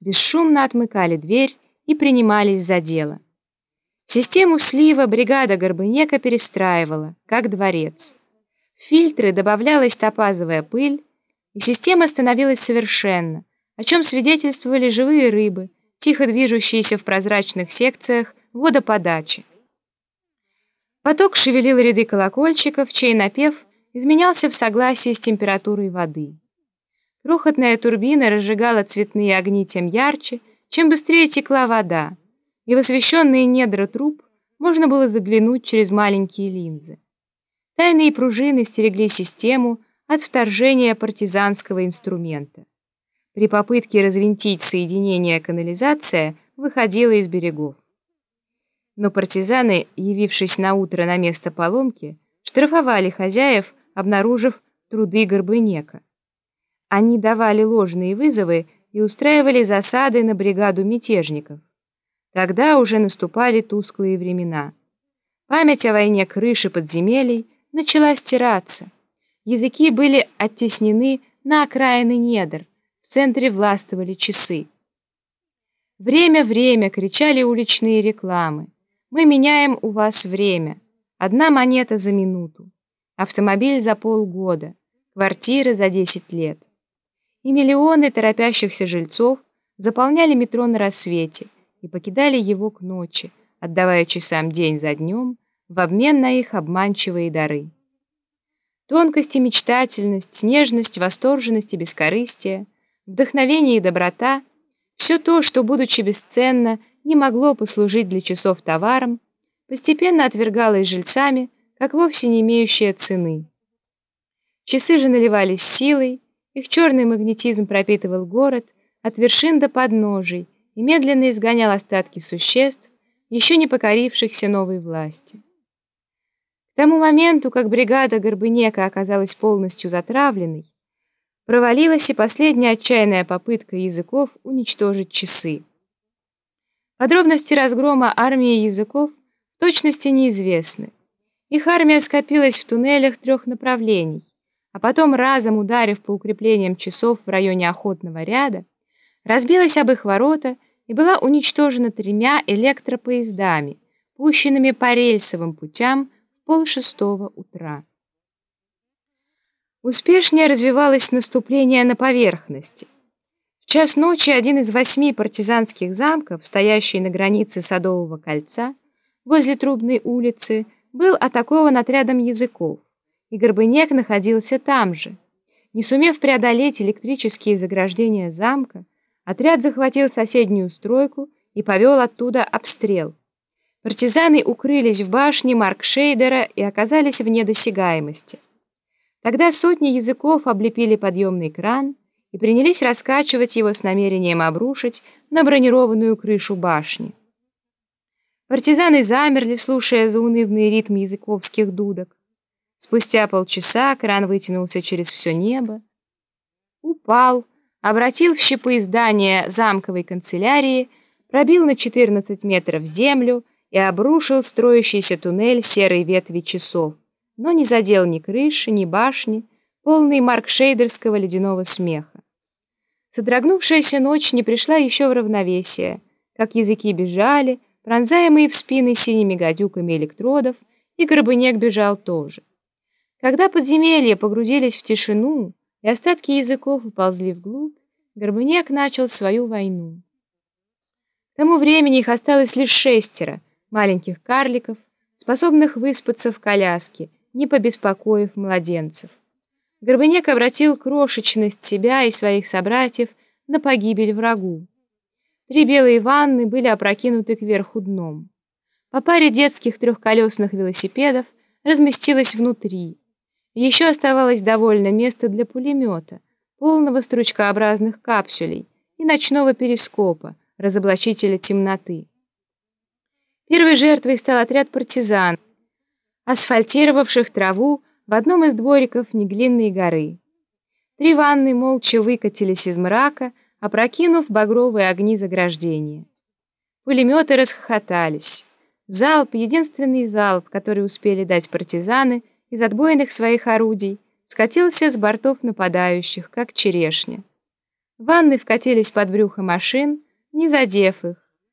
бесшумно отмыкали дверь и принимались за дело. Систему слива бригада Горбынека перестраивала, как дворец. В фильтры добавлялась топазовая пыль, и система становилась совершенна, о чем свидетельствовали живые рыбы, тихо движущиеся в прозрачных секциях водоподачи. Поток шевелил ряды колокольчиков, чей напев изменялся в согласии с температурой воды. Крохотная турбина разжигала цветные огни тем ярче, чем быстрее текла вода, и в освещенные недра труб можно было заглянуть через маленькие линзы. Тайные пружины стерегли систему от вторжения партизанского инструмента. При попытке развинтить соединение канализация выходила из берегов. Но партизаны, явившись на утро на место поломки, штрафовали хозяев, обнаружив труды Горбынека. Они давали ложные вызовы и устраивали засады на бригаду мятежников. Тогда уже наступали тусклые времена. Память о войне крыши подземелий начала стираться. Языки были оттеснены на окраины недр, в центре властвовали часы. «Время, время!» — кричали уличные рекламы. Мы меняем у вас время. Одна монета за минуту. Автомобиль за полгода. Квартира за 10 лет. И миллионы торопящихся жильцов заполняли метро на рассвете и покидали его к ночи, отдавая часам день за днем в обмен на их обманчивые дары. Тонкость и мечтательность, нежность, восторженность и бескорыстие, вдохновение и доброта — все то, что, будучи бесценно, не могло послужить для часов товаром, постепенно отвергалось жильцами, как вовсе не имеющее цены. Часы же наливались силой, их черный магнетизм пропитывал город от вершин до подножий и медленно изгонял остатки существ, еще не покорившихся новой власти. К тому моменту, как бригада Горбынека оказалась полностью затравленной, провалилась и последняя отчаянная попытка языков уничтожить часы. Подробности разгрома армии языков в точности неизвестны. Их армия скопилась в туннелях трех направлений, а потом, разом ударив по укреплениям часов в районе Охотного ряда, разбилась об их ворота и была уничтожена тремя электропоездами, пущенными по рельсовым путям в полшестого утра. Успешнее развивалось наступление на поверхности – час ночи один из восьми партизанских замков, стоящий на границе Садового кольца, возле Трубной улицы, был атакован отрядом языков, и Горбынек находился там же. Не сумев преодолеть электрические заграждения замка, отряд захватил соседнюю стройку и повел оттуда обстрел. Партизаны укрылись в башне Маркшейдера и оказались вне досягаемости. Тогда сотни языков облепили подъемный кран, и принялись раскачивать его с намерением обрушить на бронированную крышу башни. Партизаны замерли, слушая заунывный ритм языковских дудок. Спустя полчаса кран вытянулся через все небо, упал, обратил в щепы здание замковой канцелярии, пробил на 14 метров землю и обрушил строящийся туннель серой ветви часов, но не задел ни крыши, ни башни, полный маркшейдерского ледяного смеха. Содрогнувшаяся ночь не пришла еще в равновесие, как языки бежали, пронзаемые в спины синими гадюками электродов, и Горбыняк бежал тоже. Когда подземелья погрузились в тишину, и остатки языков уползли вглубь, Горбыняк начал свою войну. К тому времени их осталось лишь шестеро, маленьких карликов, способных выспаться в коляске, не побеспокоив младенцев. Горбынек обратил крошечность себя и своих собратьев на погибель врагу. Три белые ванны были опрокинуты кверху дном. По паре детских трехколесных велосипедов разместилось внутри. Еще оставалось довольно места для пулемета, полного стручкообразных капсулей и ночного перископа, разоблачителя темноты. Первой жертвой стал отряд партизан, асфальтировавших траву в одном из двориков Неглинной горы. Три ванны молча выкатились из мрака, опрокинув багровые огни заграждения. Пулеметы расхохотались. Залп, единственный залп, который успели дать партизаны из отбойных своих орудий, скатился с бортов нападающих, как черешня. Ванны вкатились под брюхо машин, не задев их.